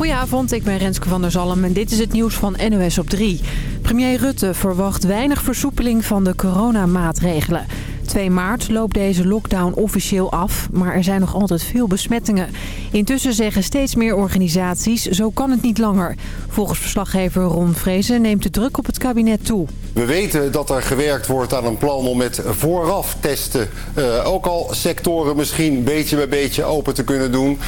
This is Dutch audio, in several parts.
Goedenavond, ik ben Renske van der Zalm en dit is het nieuws van NOS op 3. Premier Rutte verwacht weinig versoepeling van de coronamaatregelen. 2 maart loopt deze lockdown officieel af, maar er zijn nog altijd veel besmettingen. Intussen zeggen steeds meer organisaties, zo kan het niet langer. Volgens verslaggever Ron Vrezen neemt de druk op het kabinet toe. We weten dat er gewerkt wordt aan een plan om met vooraf testen... Uh, ook al sectoren misschien beetje bij beetje open te kunnen doen.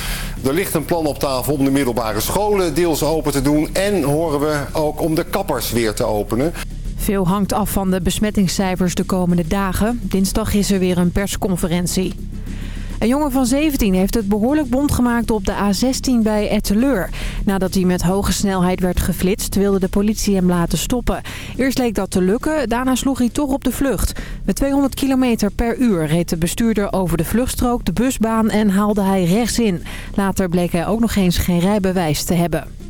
Er ligt een plan op tafel om de middelbare scholen deels open te doen... en horen we ook om de kappers weer te openen. Veel hangt af van de besmettingscijfers de komende dagen. Dinsdag is er weer een persconferentie. Een jongen van 17 heeft het behoorlijk bond gemaakt op de A16 bij Etteleur. Nadat hij met hoge snelheid werd geflitst, wilde de politie hem laten stoppen. Eerst leek dat te lukken, daarna sloeg hij toch op de vlucht. Met 200 km per uur reed de bestuurder over de vluchtstrook, de busbaan en haalde hij rechts in. Later bleek hij ook nog eens geen rijbewijs te hebben.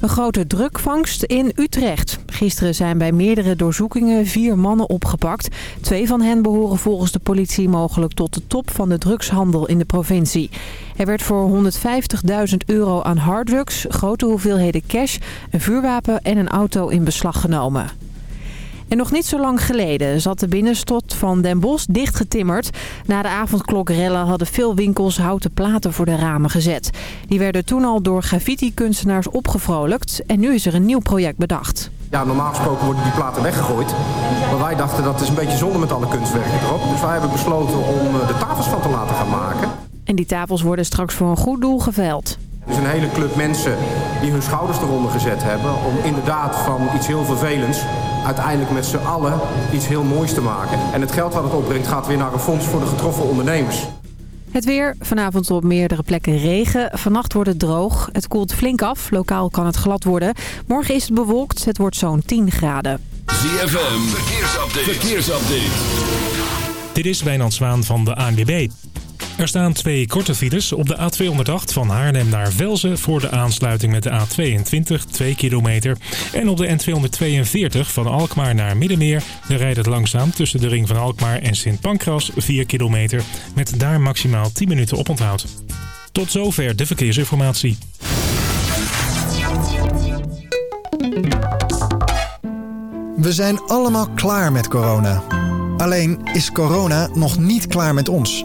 Een grote drukvangst in Utrecht. Gisteren zijn bij meerdere doorzoekingen vier mannen opgepakt. Twee van hen behoren volgens de politie mogelijk tot de top van de drugshandel in de provincie. Er werd voor 150.000 euro aan harddrugs, grote hoeveelheden cash, een vuurwapen en een auto in beslag genomen. En nog niet zo lang geleden zat de binnenstad van Den Bosch dichtgetimmerd. Na de avondklokrellen hadden veel winkels houten platen voor de ramen gezet. Die werden toen al door graffiti-kunstenaars opgevrolijkt. En nu is er een nieuw project bedacht. Ja, normaal gesproken worden die platen weggegooid. Maar wij dachten dat is een beetje zonde met alle kunstwerken erop. Dus wij hebben besloten om eh, de tafels van te laten gaan maken. En die tafels worden straks voor een goed doel geveild. Dus een hele club mensen die hun schouders eronder gezet hebben... om inderdaad van iets heel vervelends uiteindelijk met z'n allen iets heel moois te maken. En het geld wat het opbrengt gaat weer naar een fonds voor de getroffen ondernemers. Het weer. Vanavond op meerdere plekken regen. Vannacht wordt het droog. Het koelt flink af. Lokaal kan het glad worden. Morgen is het bewolkt. Het wordt zo'n 10 graden. ZFM. Verkeersupdate. Verkeersupdate. Dit is Wijnand Zwaan van de ANWB. Er staan twee korte files op de A208 van Haarlem naar Velzen... voor de aansluiting met de A22, 2 kilometer. En op de N242 van Alkmaar naar Middenmeer... rijdt het langzaam tussen de ring van Alkmaar en Sint Pancras 4 kilometer... met daar maximaal 10 minuten oponthoud. Tot zover de verkeersinformatie. We zijn allemaal klaar met corona. Alleen is corona nog niet klaar met ons...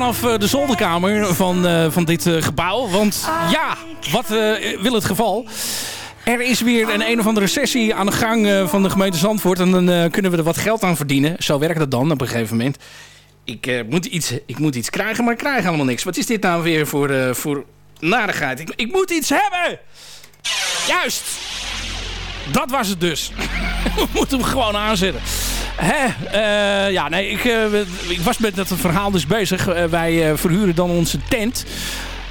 Vanaf de zolderkamer van, van dit gebouw. Want ja, wat wil het geval? Er is weer een een of andere sessie aan de gang van de gemeente Zandvoort. En dan kunnen we er wat geld aan verdienen. Zo werkt dat dan op een gegeven moment. Ik, moet, iets, ik moet iets krijgen, maar ik krijg helemaal niks. Wat is dit nou weer voor, voor narigheid? Ik, ik moet iets hebben! Juist! Dat was het dus. we moeten hem gewoon aanzetten. Hè, uh, ja, nee, ik, uh, ik was met dat verhaal dus bezig. Uh, wij verhuren dan onze tent.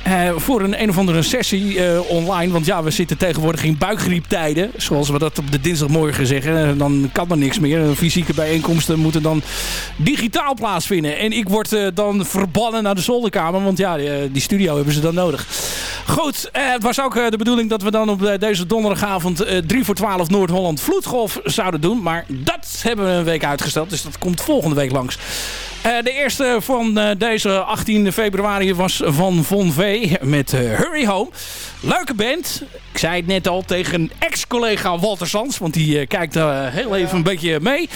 Uh, voor een een of andere sessie uh, online. Want ja, we zitten tegenwoordig in buikgrieptijden. Zoals we dat op de dinsdagmorgen zeggen. Dan kan er niks meer. Fysieke bijeenkomsten moeten dan digitaal plaatsvinden. En ik word dan verbannen naar de zolderkamer. Want ja, die, die studio hebben ze dan nodig. Goed, het was ook de bedoeling dat we dan op deze donderdagavond 3 voor 12 Noord-Holland Vloedgolf zouden doen. Maar dat hebben we een week uitgesteld. Dus dat komt volgende week langs. Uh, de eerste van uh, deze 18 februari was van Von V met uh, Hurry Home. Leuke band. Ik zei het net al tegen ex-collega Walter Sands. Want die kijkt heel even een beetje mee.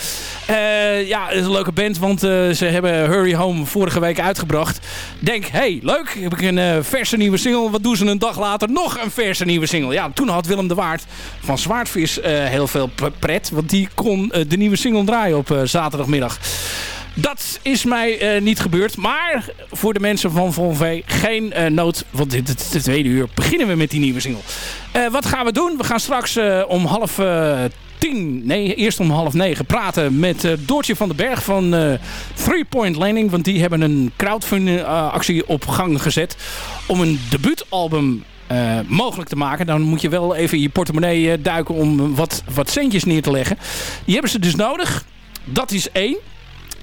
ja, het is een leuke band. Want ze hebben Hurry Home vorige week uitgebracht. Denk, hey, leuk. Heb ik een verse nieuwe single. Wat doen ze een dag later? Nog een verse nieuwe single. Ja, toen had Willem de Waard van Zwaardvis heel veel pret. Want die kon de nieuwe single draaien op zaterdagmiddag. Dat is mij uh, niet gebeurd. Maar voor de mensen van Von V geen uh, nood. Want dit het, het tweede uur beginnen we met die nieuwe single. Uh, wat gaan we doen? We gaan straks om half tien, nee, eerst om half negen praten met Doortje van den Berg van Three Point Landing. Want die hebben een crowdfunding actie op gang gezet om een debuutalbum uh, mogelijk te maken. Dan moet je wel even je portemonnee uh, duiken om wat, wat centjes neer te leggen. Die hebben ze dus nodig. Dat is één.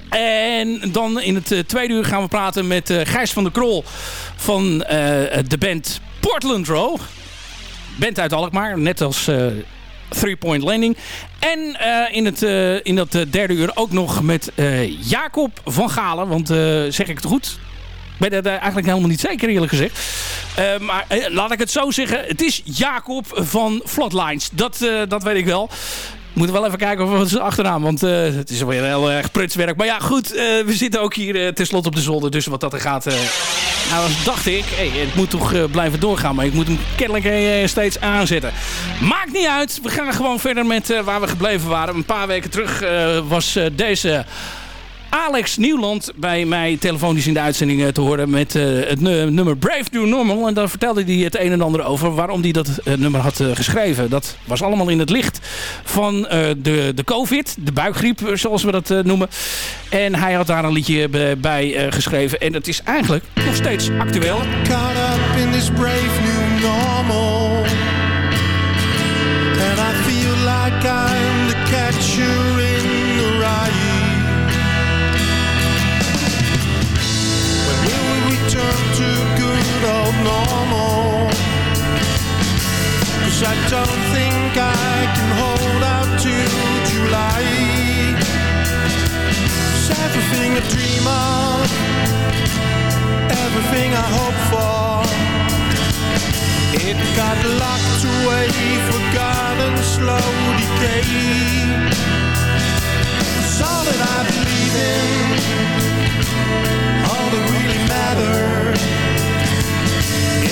En dan in het uh, tweede uur gaan we praten met uh, Gijs van der Krol van uh, de band Portland Row. Band uit Alkmaar, net als Three Point Landing. En in, het, in dat derde uur ook nog met Jacob van Galen. Want zeg ik het goed? Ik ben het eigenlijk helemaal niet zeker eerlijk gezegd. maar laat ik het zo zeggen. Het is Jacob van Flatlines. Dat, dat weet ik wel moeten wel even kijken of we achteraan. Want uh, het is weer heel erg prutswerk. Maar ja, goed. Uh, we zitten ook hier uh, tenslotte op de zolder. Dus wat dat er gaat... nou, dacht ik... Hey, het moet toch blijven doorgaan. Maar ik moet hem kennelijk steeds aanzetten. Maakt niet uit. We gaan gewoon verder met waar we gebleven waren. Een paar weken terug was deze... Alex Nieuwland bij mij telefonisch in de uitzending eh, te horen met uh, het nummer Brave New Normal. En daar vertelde hij het een en ander over waarom hij dat uh, nummer had geschreven. Dat was allemaal in het licht van de, de COVID, de buikgriep zoals we dat noemen. En hij had daar een liedje bij geschreven. En dat is eigenlijk nog steeds actueel. Caught And I feel like I'm the catcher to good old normal. Cause I don't think I can hold out till July. Cause everything I dream of Everything I hope for. It got locked away, forgotten, slow decay It's all that I believe in All that really matters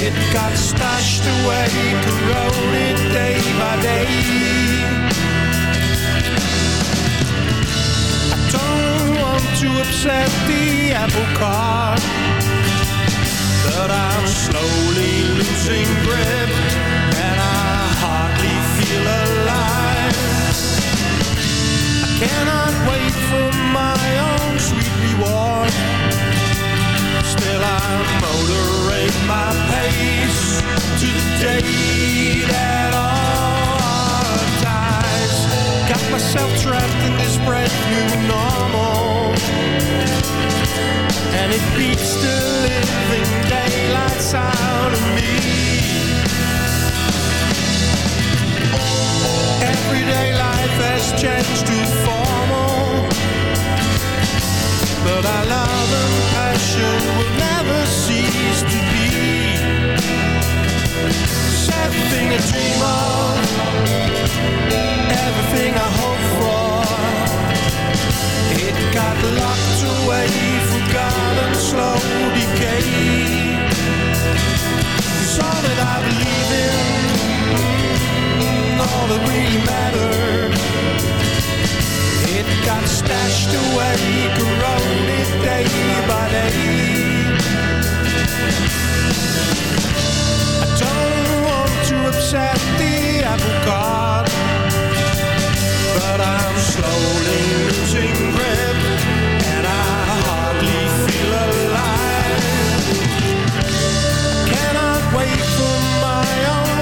it got stashed away, corroded day by day. I don't want to upset the apple cart, but I'm slowly losing grip, and I hardly feel alive. Cannot wait for my own sweet reward Still I moderate my pace to the day that all dies. Got myself trapped in this brand new normal, and it beats the living daylights out of me. Everyday life has changed to formal. But our love and passion will never cease to be. I dream of. Everything I for. It got locked away, forgotten, slow decay. It's all that I believe in all that really mattered. It got stashed away, corroded day by day. I don't want to upset the apple cart, but I'm slowly losing grip, and I hardly feel alive. Cannot wait for my own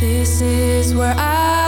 This is where I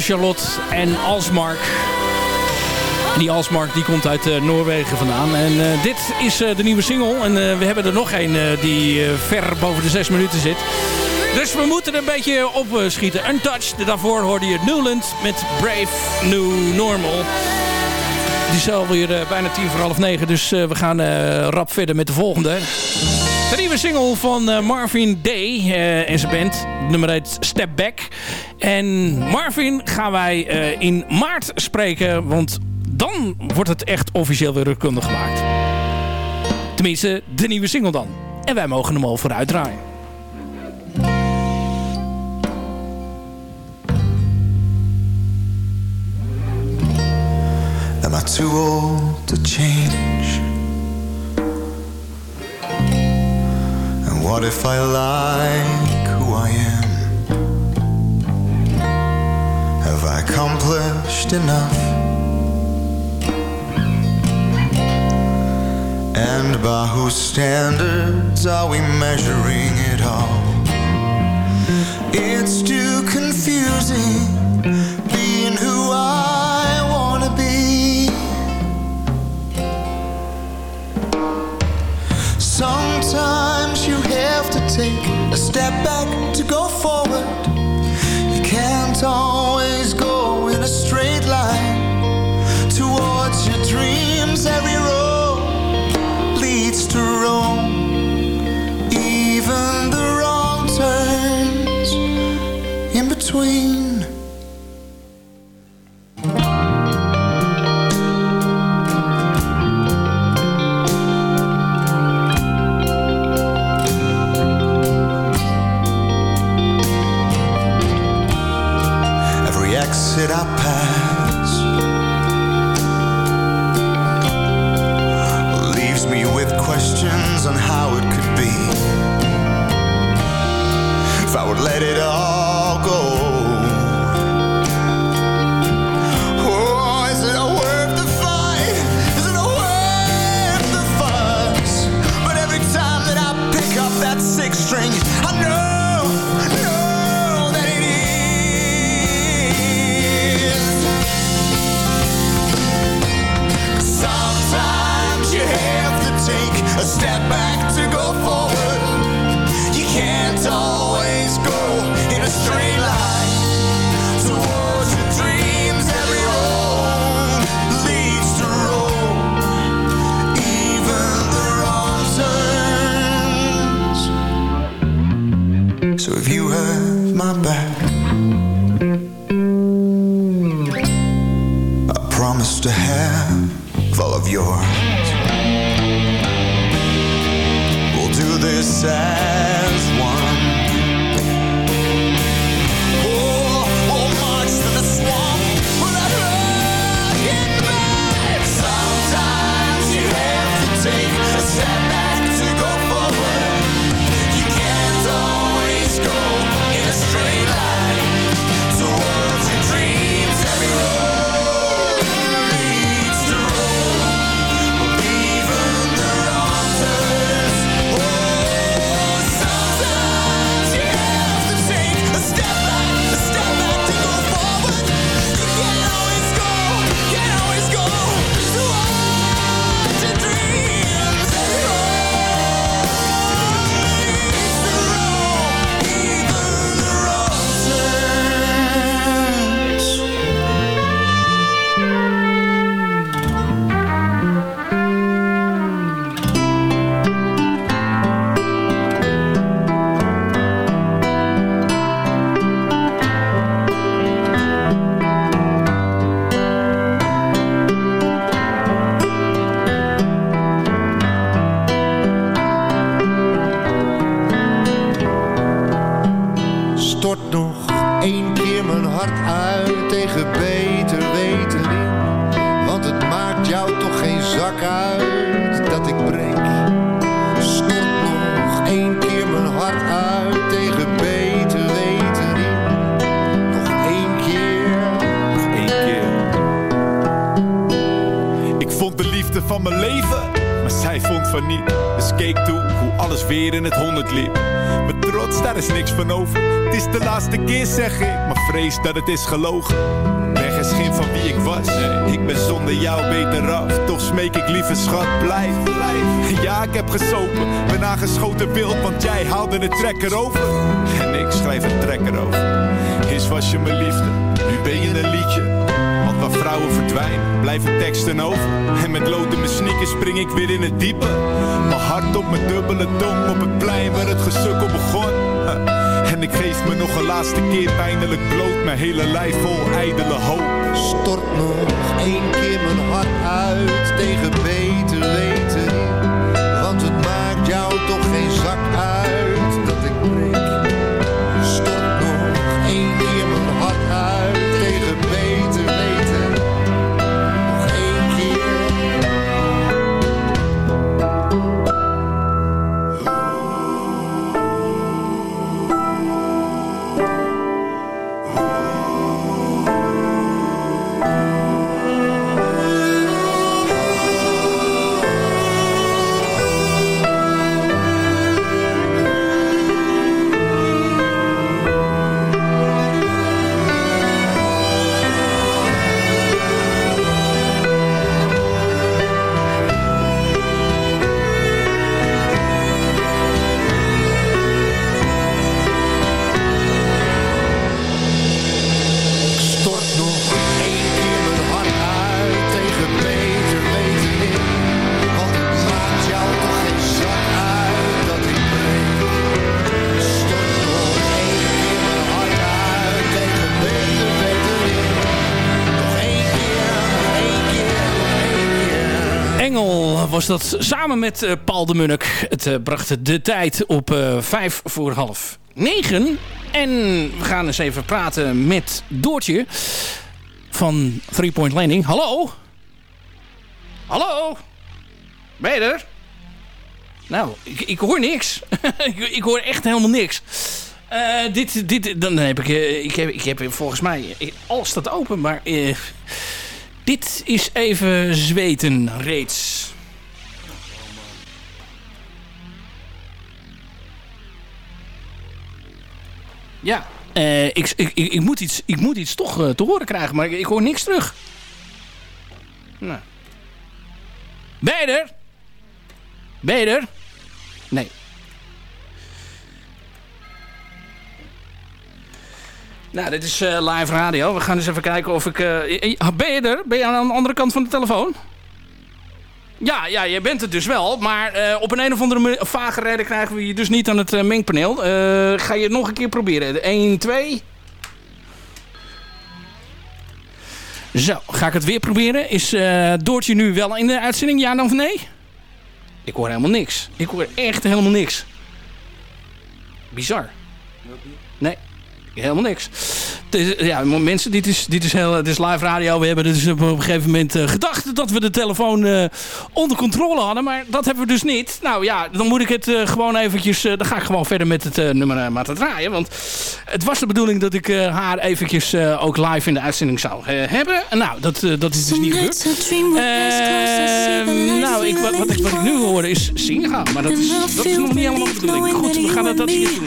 Charlotte en Alsmark. Die Alsmark die komt uit eh, Noorwegen vandaan. En eh, dit is eh, de nieuwe single. En we hebben er nog een die ver boven de zes minuten zit. Dus we moeten een beetje op eh, schieten. Untouched, daarvoor hoorde je Newland met Brave New Normal. Die is alweer bijna tien voor half negen. Dus we gaan rap verder met de volgende. De nieuwe single van eh, Marvin Day eh, en zijn band. Nummer heet Step Back. En Marvin gaan wij eh, in maart spreken. Want dan wordt het echt officieel weer rugkundig gemaakt. Tenminste, de nieuwe single dan. En wij mogen hem al vooruit draaien. Am too old to change? What if I like who I am? Have I accomplished enough? And by whose standards are we measuring it all? It's too confusing being who I wanna be. Sometimes take a step back to go het is gelogen. Ben geen schim van wie ik was. Ik ben zonder jou beter af. Toch smeek ik lieve schat, blijf, blijf. Ja, ik heb gesopen, ben aangeschoten wild, want jij haalde de trekker over. En ik schrijf een trekker over. Eerst was je mijn liefde, nu ben je een liedje. Want waar vrouwen verdwijnen, blijven teksten over. En met lood in mijn sneakers spring ik weer in het diepe. Mijn hart op mijn dubbele tong op het plein waar het gesukkel begon. En ik geef me nog een laatste keer pijnlijk bloot. Mijn hele lijf vol ijdele hoop. Stort nog één keer mijn hart uit tegen beter weten. Want het maakt jou toch geen zak uit dat samen met eh, Paul de Munnik. Het eh, bracht de tijd op eh, vijf voor half negen. En we gaan eens even praten met Doortje van Three Point Landing. Hallo? Hallo? Ben je er? Nou, ik, ik hoor niks. ik, ik hoor echt helemaal niks. Dit, dit, dan heb ik, ik, heb, ik heb volgens mij alles staat open, maar dit is even zweten reeds. Ja, eh, ik, ik, ik, ik moet iets, ik moet iets toch eh, te horen krijgen, maar ik, ik hoor niks terug. Nou. Ben je er? Ben je er? Nee. Nou, dit is eh, live radio. We gaan eens even kijken of ik... ben je er? Ben je aan de andere kant van de telefoon? Ja, ja, je bent het dus wel. Maar eh, op een, een of andere manier- vage reden krijgen we je dus niet aan het eh, mengpaneel. Eh, ga je het nog een keer proberen. 1, 2. Zo, ga ik het weer proberen. Is Doortje nu wel in de uitzending? Ja of nee? Ik hoor helemaal niks. Ik hoor echt helemaal niks. Bizar. Nee, helemaal niks. Is- ja, mensen, dit is, dit, is heel, dit is live radio. We hebben dus op een gegeven moment eh, gedacht dat we de telefoon eh, onder controle hadden. Maar dat hebben we dus niet. Nou ja, dan moet ik het eh, gewoon eventjes... dan ga ik gewoon verder met het nummer maar te draaien. Want het was de bedoeling dat ik haar eventjes ook live in de uitzending zou hebben. Nou, dat, dat is dus niet gebeurd. Eh, nou, ik, wat, wat, ik, wat ik nu hoor is zingen gaan. Maar dat is, dat is nog niet helemaal de bedoeling. Goed, we gaan dat, dat niet doen.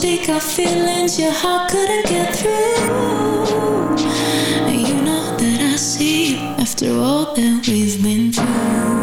speak our feelings Your heart couldn't get through. And you know that I see After all that we've been through.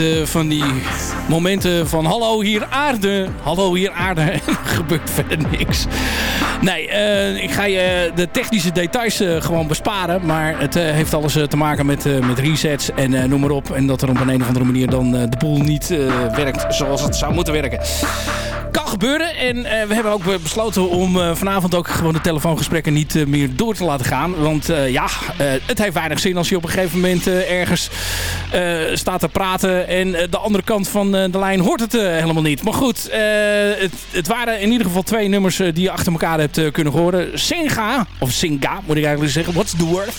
Eh, van die momenten van hallo hier aarde, hallo hier aarde en er gebeurt verder niks. Nee, eh, ik ga je de technische details eh, gewoon besparen, maar het heeft alles te maken met, met resets en noem maar op. En dat er op een, een of andere manier dan de boel niet werkt zoals het zou moeten werken. Gebeuren en eh, we hebben ook besloten om eh, vanavond ook gewoon de telefoongesprekken niet eh, meer door te laten gaan. Want eh, ja, eh, het heeft weinig zin als je op een gegeven moment eh, ergens eh, staat te praten en eh, de andere kant van eh, de lijn hoort het eh, helemaal niet. Maar goed, eh, het, het waren in ieder geval twee nummers eh, die je achter elkaar hebt eh, kunnen horen. Singa, of Singa moet ik eigenlijk zeggen, What's the Word?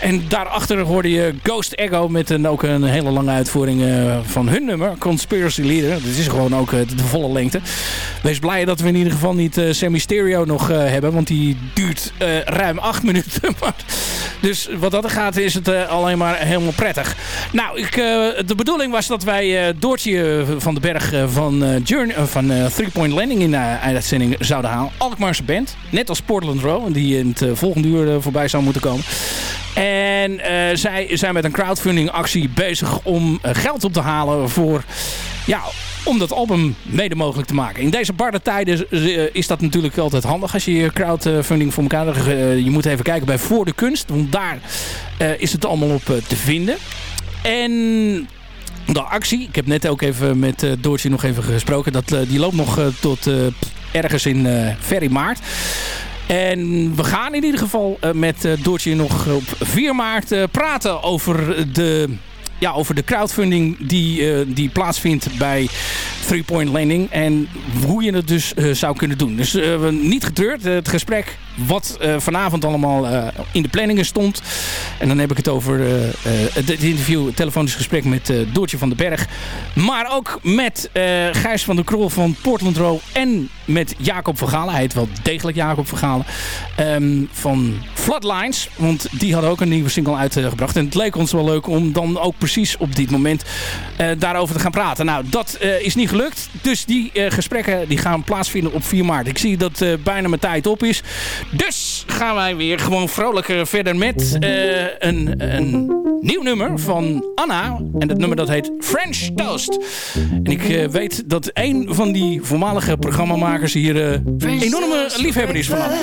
En daarachter hoorde je Ghost Echo met een, ook een hele lange uitvoering eh, van hun nummer, Conspiracy Leader. Dat is gewoon ook eh, de volle lengte. Wees blij dat we in ieder geval niet eh Sammy Stereo nog eh, hebben, want die duurt eh, ruim acht minuten. Dus wat dat er gaat is het alleen maar helemaal prettig. Nou, ik, de bedoeling was dat wij Doortje van den Berg van, Journey, van Three Point Landing in de uitzending zouden halen. Alkmaarse band, net als Portland Row, die in het volgende uur voorbij zou moeten komen. En zij zijn met een crowdfunding actie bezig om geld op te halen voor... Ja, om dat album mede mogelijk te maken. In deze barre tijden eh, is dat natuurlijk altijd handig als je crowdfunding voor elkaar... eh, je moet even kijken bij Voor de Kunst, want daar eh, is het allemaal op te vinden. En de actie, ik heb net ook even met Doortje nog even gesproken... Dat, die loopt nog tot ergens in in maart. En we gaan in ieder geval met Doortje nog op 4 maart praten over de, ja, over de crowdfunding die, eh, die plaatsvindt bij Three Point Landing. En hoe je het dus eh, zou kunnen doen. Dus we- niet getreurd. Eh, het gesprek wat vanavond allemaal in de planningen stond. En dan heb ik het over het interview, het telefonisch gesprek met Doortje van den Berg. Maar ook met Gijs van der Krol van Portland Row. En met Jacob van Galen. Hij heet wel degelijk Jacob van Galen. ehm, van Floodlines. Want die hadden ook een nieuwe single uitgebracht. En het leek ons wel leuk om dan ook precies op dit moment daarover te gaan praten. Nou, dat is niet gelukt. Dus die eh, gesprekken die gaan plaatsvinden op 4 maart. Ik zie dat eh, bijna mijn tijd op is. Dus gaan wij weer gewoon vrolijk verder met eh, een, een nieuw nummer van Anna. En dat nummer dat heet French Toast. En ik weet dat een van die voormalige programmamakers hier een enorme liefhebber is van Anna.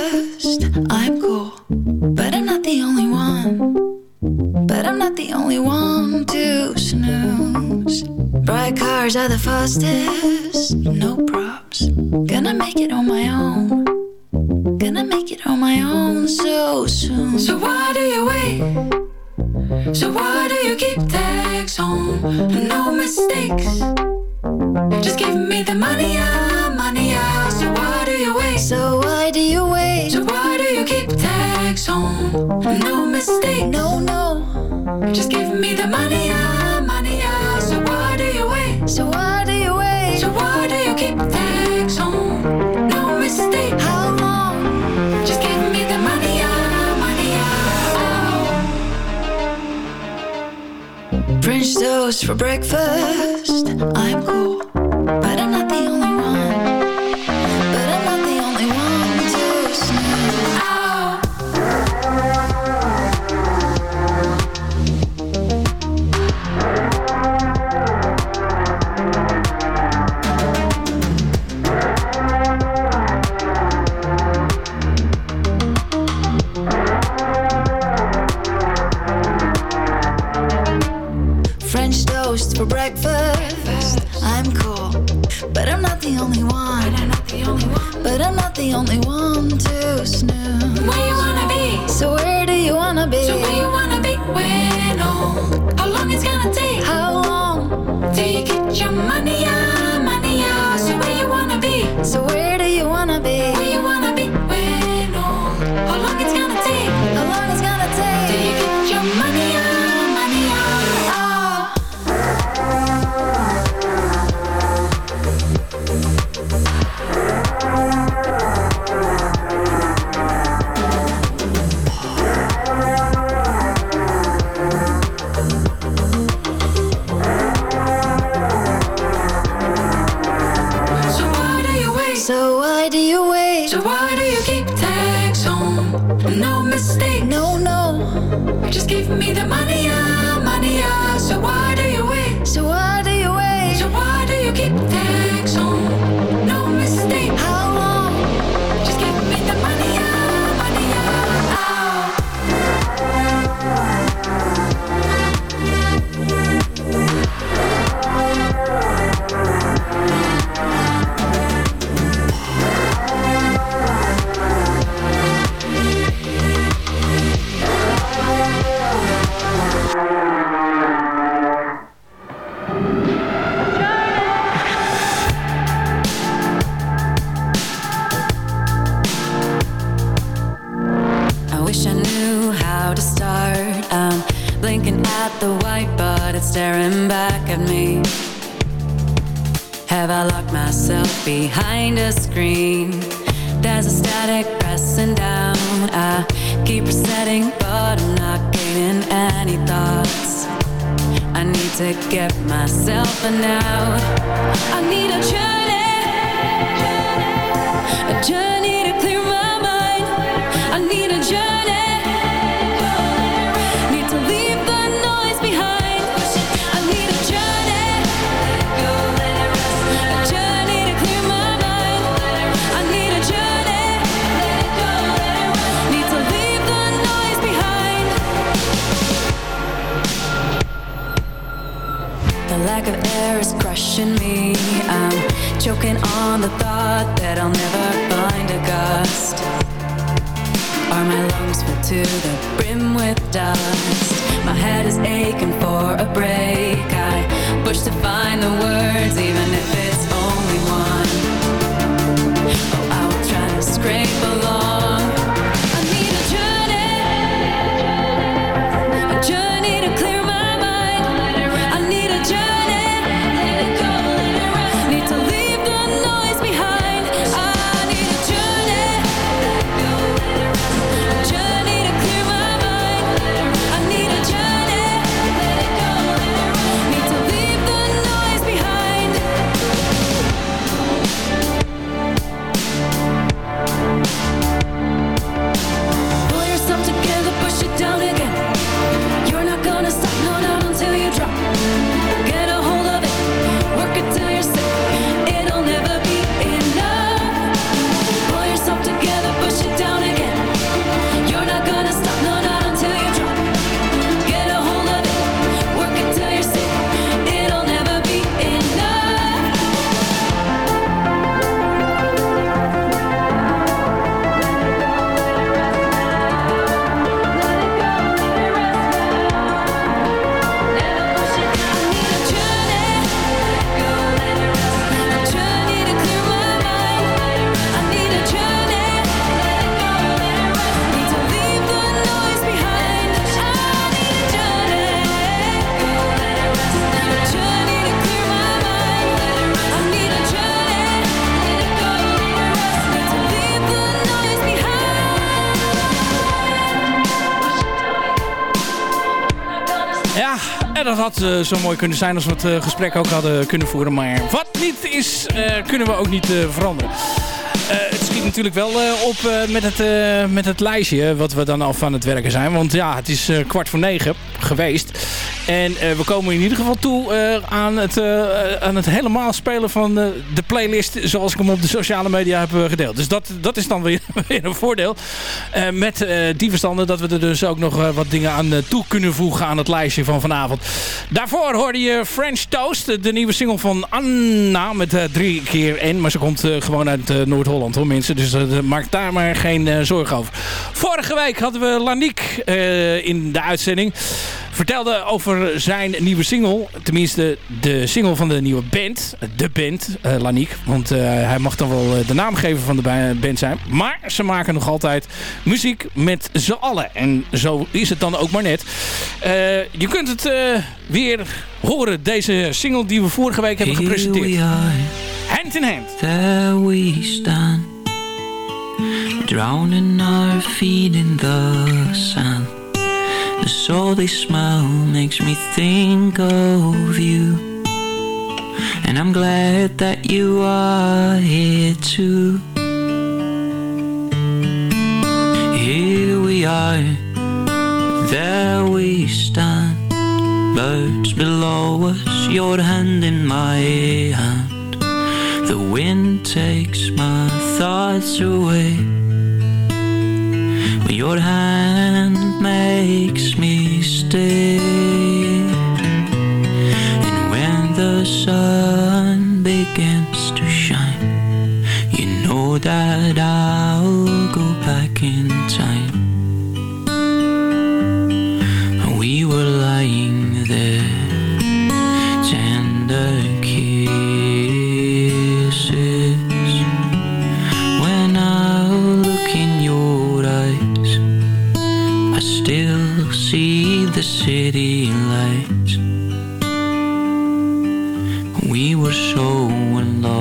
I'm cool, but I'm not the only one. But I'm not the only one to snooze. Bright cars are the fastest, no props. Gonna make it on my own. Gonna make it on my own so soon. So why do you wait? So why do you keep tags on? No mistakes. Just give me the money, ah, money, ah. So why you wait? So why do you wait? So why do you keep tags on? No mistake. No, no. Just give me the money, ah, money, ah. So why do you wait? So why do you wait? So why do you keep tags on? No mistake. How long? Just give me the money, ah, money, ah. French toast for breakfast. I'm cool, had eh, zo mooi kunnen zijn als we het eh, gesprek ook hadden kunnen voeren. Maar wat niet is, eh, kunnen we ook niet veranderen. Het schiet natuurlijk wel op met, het, met het lijstje wat we dan af aan het werken zijn. Want ja, het is kwart voor negen geweest. En eh, we komen in ieder geval toe eh, aan, het, eh, aan het helemaal spelen van de playlist zoals ik hem op de sociale media heb gedeeld. Dus dat, dat is dan weer, weer een voordeel. Met die verstanden dat we er dus ook nog wat dingen aan toe kunnen voegen aan het lijstje van vanavond. Daarvoor hoorde je French Toast, de nieuwe single van Anna met drie keer N. Maar ze komt gewoon uit Noord-Holland hoor mensen. Dus maak daar maar geen zorgen over. Vorige week hadden we Laniek in de uitzending. Vertelde over zijn nieuwe single. Tenminste, de single van de nieuwe band. De band, eh Laniek. Want eh, hij mag dan wel eh, de naamgever van de ba- band zijn. Maar ze maken nog altijd muziek met z'n allen. En zo is het dan ook maar net. Je kunt het weer horen, deze single die we vorige week hebben gepresenteerd. Hand in hand. There we stand, drowning our feet in the sand. The salty smell makes me think of you. And I'm glad that you are here too. Here we are, there we stand. Birds below us, your hand in my hand. The wind takes my thoughts away. Your hand makes me stay. And when the sun begins to shine, you know that I'll go back in city lights. We were so in love.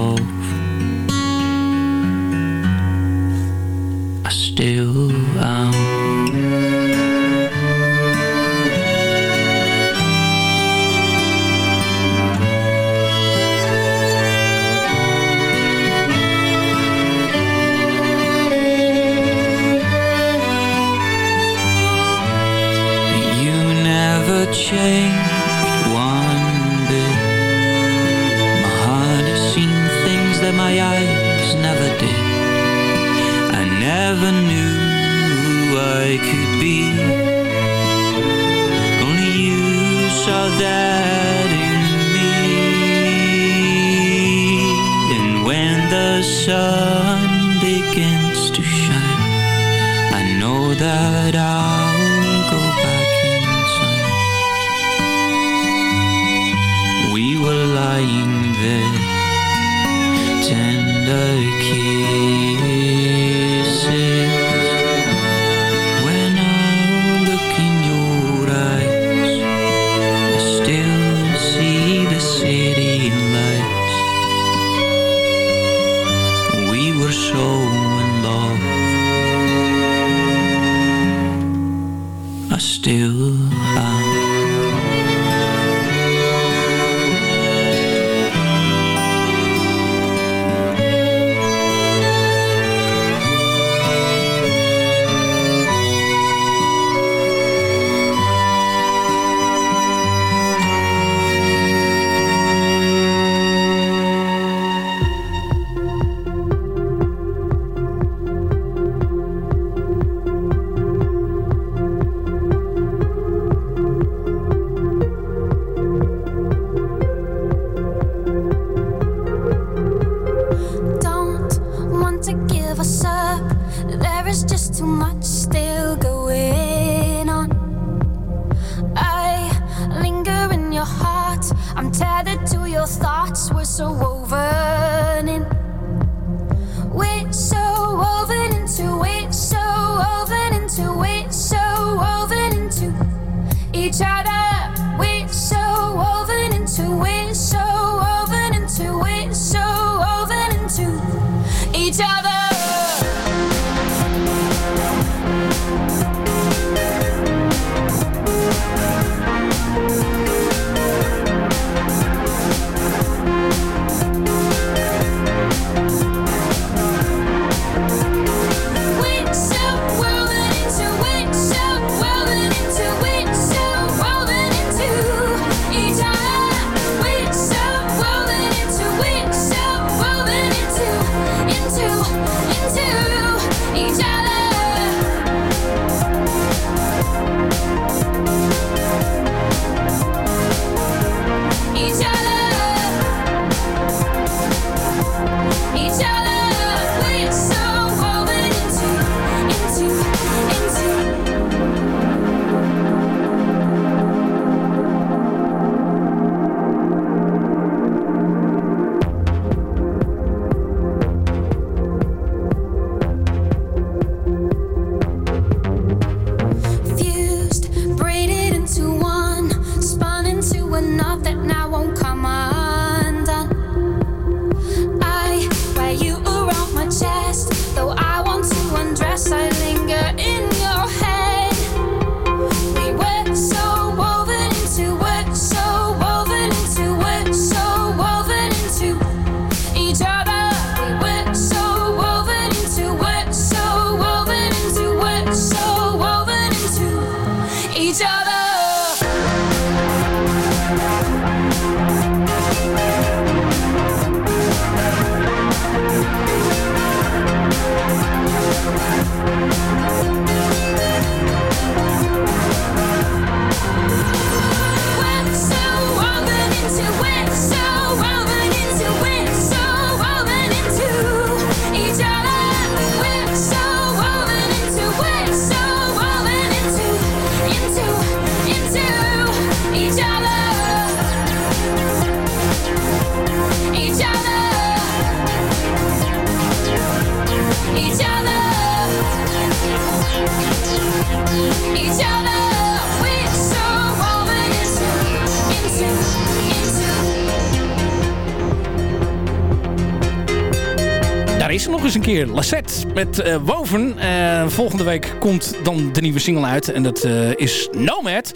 een keer Lassette met uh, Woven. Eh, volgende week komt dan de nieuwe single uit. En dat eh, is Nomad.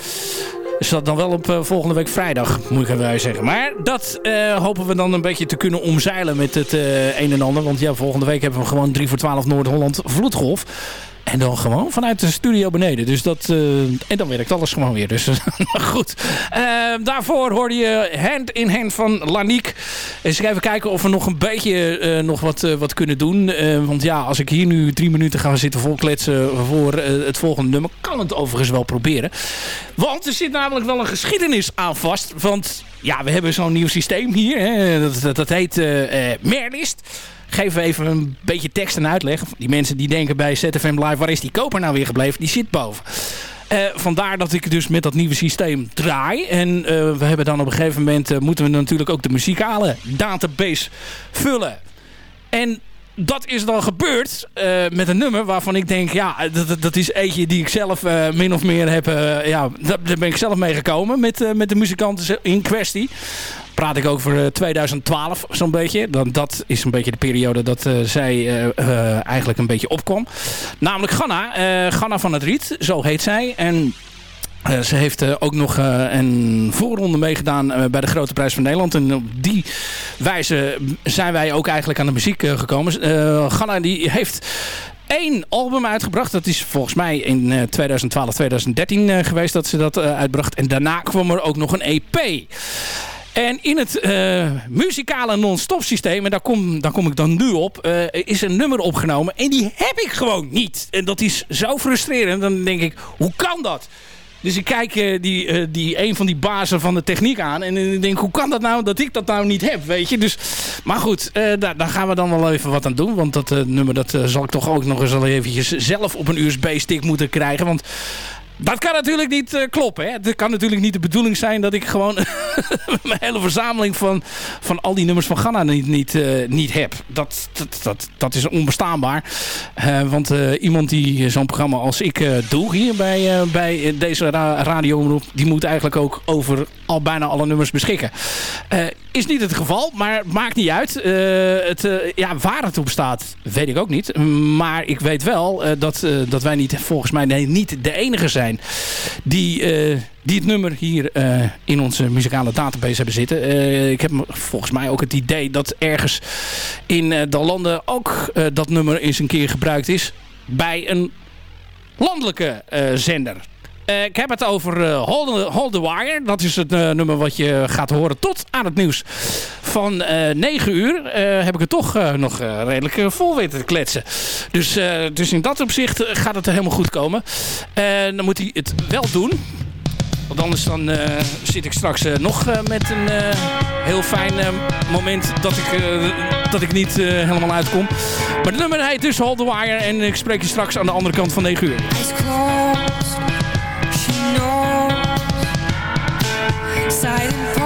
Is dat dan wel op volgende week vrijdag, moet ik even zeggen. Maar dat hopen we dan een beetje te kunnen omzeilen met het een en ander. Want ja, volgende week hebben we gewoon 3 voor 12 Noord-Holland Vloedgolf. En dan gewoon vanuit de studio beneden. Dus dat, eh, en dan werkt alles gewoon weer. Dus goed. Ehm, daarvoor hoorde je Hand in Hand van Lanique. Eens even kijken of we nog een beetje eh, nog wat, eh, wat kunnen doen. want ja, als ik hier nu drie minuten ga zitten volkletsen voor het volgende nummer... kan het overigens wel proberen. Want er zit namelijk wel een geschiedenis aan vast. Want ja, we hebben zo'n nieuw systeem hier. Hè. Dat, dat, dat, heet Merlist. Geef even een beetje tekst en uitleg. Die mensen die denken bij ZFM Live... waar is die koper nou weer gebleven? Die zit boven. Eh, vandaar dat ik dus met dat nieuwe systeem draai. En eh, we hebben dan op een gegeven moment... eh, moeten we natuurlijk ook de muzikale database vullen. En dat is dan gebeurd met een nummer waarvan ik denk... ja, dat, dat- is eentje die ik zelf min of meer heb... ja, daar ben ik zelf mee gekomen met de muzikanten in kwestie. Praat ik over eh, 2012 zo'n beetje. Dan, dat is een beetje de periode dat eh, zij eh, eh, eigenlijk een beetje opkwam. Namelijk Ganna. eh Ganna van het Riet, zo heet zij. En eh, ze heeft eh, ook nog eh, een voorronde meegedaan eh, bij de Grote Prijs van Nederland. En op die wijze zijn wij ook eigenlijk aan de muziek eh, gekomen. Eh Ganna die heeft één album uitgebracht. Dat is volgens mij in eh, 2012, 2013 eh, geweest dat ze dat eh, uitbracht. En daarna kwam er ook nog een EP. En in het eh, muzikale non-stop systeem, en daar kom, daar kom ik dan nu op, eh, is een nummer opgenomen. En die heb ik gewoon niet. En dat is zo frustrerend. Dan denk ik, hoe kan dat? Dus ik kijk eh, die, die, een van die bazen van de techniek aan. En ik denk, hoe kan dat nou dat ik dat nou niet heb, weet je? Dus, maar goed, daar, gaan we dan wel even wat aan doen. Want dat nummer dat, zal ik toch ook nog eens wel eventjes zelf op een USB-stick moeten krijgen. Want dat kan natuurlijk niet eh, kloppen. Hè? Het kan natuurlijk niet de bedoeling zijn dat ik gewoon mijn hele verzameling van, van al die nummers van Ghana niet, niet, eh, niet heb. Dat, dat, dat, dat is onbestaanbaar. Eh, want iemand die zo'n programma als ik doe hier bij, bij deze ra radioomroep... die moet eigenlijk ook over al bijna alle nummers beschikken. Is niet het geval, maar maakt niet uit. Eh, het, eh, ja, waar het op staat, weet ik ook niet. Maar ik weet wel eh, dat, dat wij niet, volgens mij niet de enige zijn... die, die het nummer hier in onze muzikale database hebben zitten. Ik heb volgens mij ook het idee dat ergens in eh, de landen ook dat nummer eens een keer gebruikt is. Bij een landelijke zender. Eh, ik heb het over eh, Hold, the, Wire. Dat is het eh, nummer wat je gaat horen tot aan het nieuws van eh 9 uur. Heb ik het toch nog redelijk vol weten te kletsen. Dus, dus in dat opzicht gaat het er helemaal goed komen. Dan moet hij het wel doen. Want anders dan zit ik straks nog met een heel fijn moment dat ik, dat ik niet helemaal uitkom. Maar het nummer heet dus Hold the Wire. En ik spreek je straks aan de andere kant van 9 uur. Silent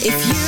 If you